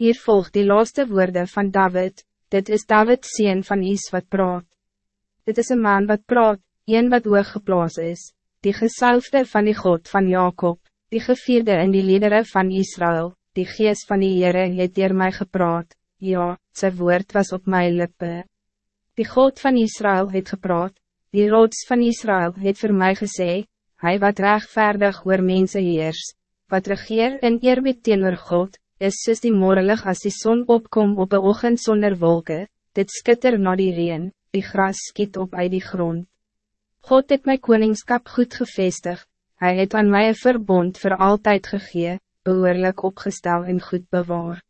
Hier volgt die laatste woorden van David, dit is David sien van Is wat praat. Dit is een man wat praat, een wat hoog geplaas is, die gesalfde van die God van Jacob, die gevierde in die liederen van Israël, die geest van die Heere het dier mij gepraat, ja, zijn woord was op mijn lippen. Die God van Israël het gepraat, die rots van Israël het voor mij gezegd, hij wat rechtvaardig oor mense heers, wat regeer in eerbied teenoor God, is soos die morelig als die zon opkom op een ochtend zonder wolken, dit skitter na die reen, die gras skiet op uit die grond. God het my koningskap goed gevestig, hij het aan mij een verbond voor altijd gegee, behoorlijk opgesteld en goed bewaar.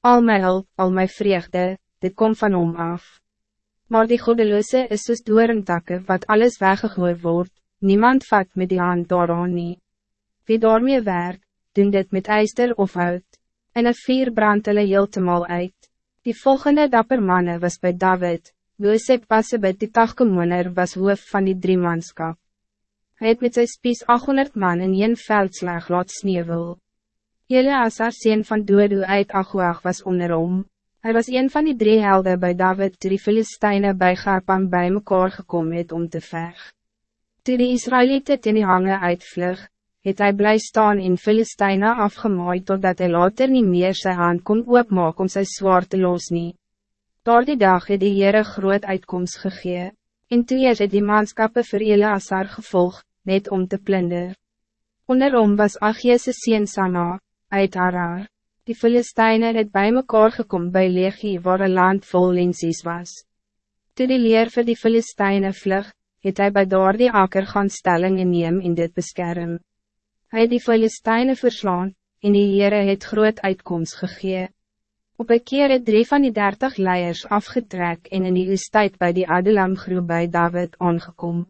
Al my hulp, al my vreugde, dit kom van hom af. Maar die godeloze is soos doorentakke wat alles weggegooi wordt, niemand vat met die hand daaraan nie. Wie daarmee werk, doen dit met ijster of uit, en een vier brand hulle heeltemal uit. Die volgende dapper manne was bij David, Josep Passebet die tagkemoener was hoof van die drie manskap. Hij het met sy spies 800 man in een veldslag laat sneeuwel. Eleazar sien van Dodo uit Aguag was onder hom. Hij was een van die drie helden bij David toe die Filisteine bij Garpan bij mekaar gekomen het om te veg. Toe die Israëlieten in die hange uitvlug, het hij blij staan in Filisteine afgemaaid totdat hij later niet meer zijn hand kon oopmaak om zijn zwaar te los nie. Door die dag het die Heere groot uitkomst gegee, en toe het die manskappe vir Eleazar gevolg, net om te plunder. Onderom was Achiese sien Sama, uit Harar. Die Filisteine het bij mekaar gekom bij Legie waar een land vol linsies was. Toe die leer vir die Filisteine vlug, het hy by daar die akker gaan stelling en neem in dit beskerm. Hij het die Filisteine verslaan, en die Heere het groot uitkomst gegee. Op een keer het drie van die dertig leiers afgetrek en in die oestijd bij die Adelam groep bij David aangekom.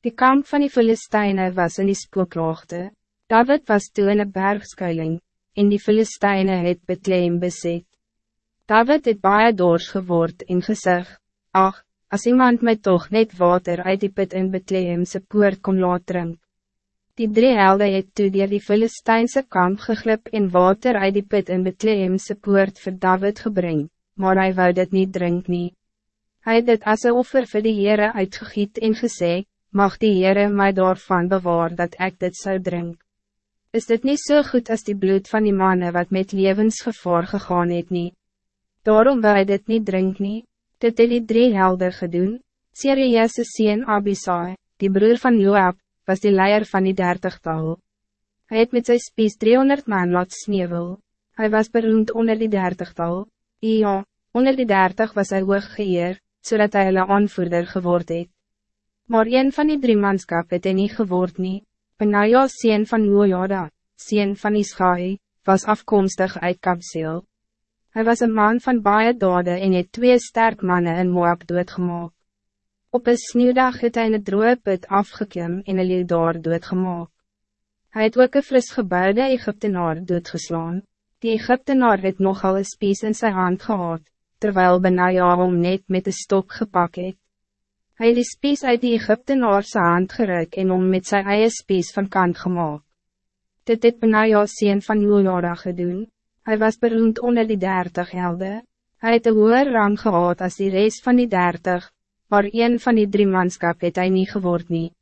Die kamp van die Filisteine was in die spookloogte. David was toe in een bergskuiling, en die Filisteine het Bethlehem beset. David het baie doors geword en gezegd, ach, als iemand mij toch net water uit die put in Bethlehemse poort kon laat drink. Die drie helden het toe dier die Filistijnse kamp geglip en water uit die put in Bethlehemse poort voor David gebring, maar hij wou dit niet drink nie. Hy het dit as een offer vir die Heere uitgegiet en gesê, mag die Heere mij daarvan bewaar dat ik dit zou drink. Is dit niet zo so goed als die bloed van die mannen wat met levensgevaar gegaan het nie? Daarom wil hy dit niet drink nie, dit het die drie helden gedoen, Sirius' sien Abisai, die broer van Joab, was die leier van die dertigtal. Hij het met zijn spies 300 man laat sneeuwel. Hij was beroemd onder die dertigtal. Ja, onder die dertig was hij hoog geëer, zodat hij hulle aanvoerder geword het. Maar een van die drie manskap het hy nie geword nie. Benaja sien van Jojada, sien van Ischai, was afkomstig uit Kapseel. Hij was een man van baie dade en het twee sterk mannen in Moab doodgemaak. Op een sneeuwdag het hy in het droge put afgekim en hy het daar doodgemaak. Hy het ook een fris gebouwde Egyptenaar doodgeslaan. Die Egyptenaar het nogal een spies in zijn hand gehad, terwijl Benaja hom net met de stok gepak het. Hy het die spies uit die Egyptenaar sy hand geruik en om met zijn eie spies van kant gemaakt. Dit het Benaja sien van Jojada gedoen. Hij was beroemd onder die dertig helde. Hij het een hoger rang gehad als die rest van die dertig, maar een van die drie manskap het hy nie geword nie.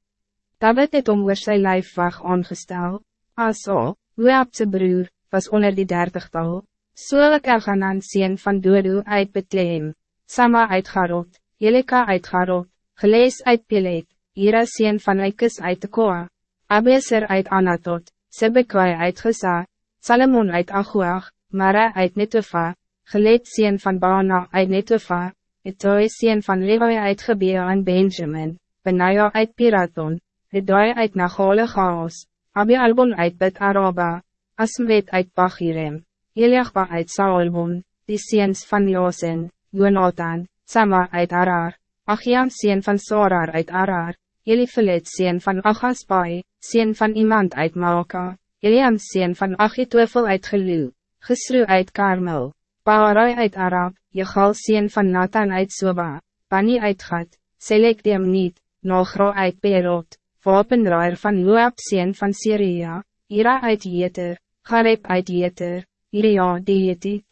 David het om oor sy lijfwag aangestel, Aso, Hoeabse broer, was onder die dertigtal, Solik Elganan sien van Dodo uit Bethlehem, Sama uit Garot, Jelika uit Garot, Gelees uit Pelet, Ira sien van Eikes uit Tekoa, Abeser uit Anatot, Sebekwai uit Gesa, Salomon uit Aguag, Mara uit Netofa, Geleed sien van Bana uit Netofa, Etoy sien van Levi uit Gebea en Benjamin, Benaja uit Piraton, Hedai uit Nagole Chaos, Abi Albon uit Bet Araba, Asmwet uit Bachirem, Eliachba uit Saulbon, die seens van Josen, Jonathan, Sama uit Arar, Achiam sien van Sorar uit Arar, Elifelet sien van Achaspai, sien van iemand uit Maoka, Eliam sien van Achitwefel uit Gelu, Gesru uit Karmel, Paarai uit Arab, Jegal sien van Nathan uit Soba, Pani uit Gat, Selek dem niet, Nogro uit Perot, Wapenraar van Joab sien van Syria, Ira uit Jeter, Gareb uit Jeter, Iria die Jetit,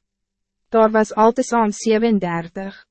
Daar was al te 37.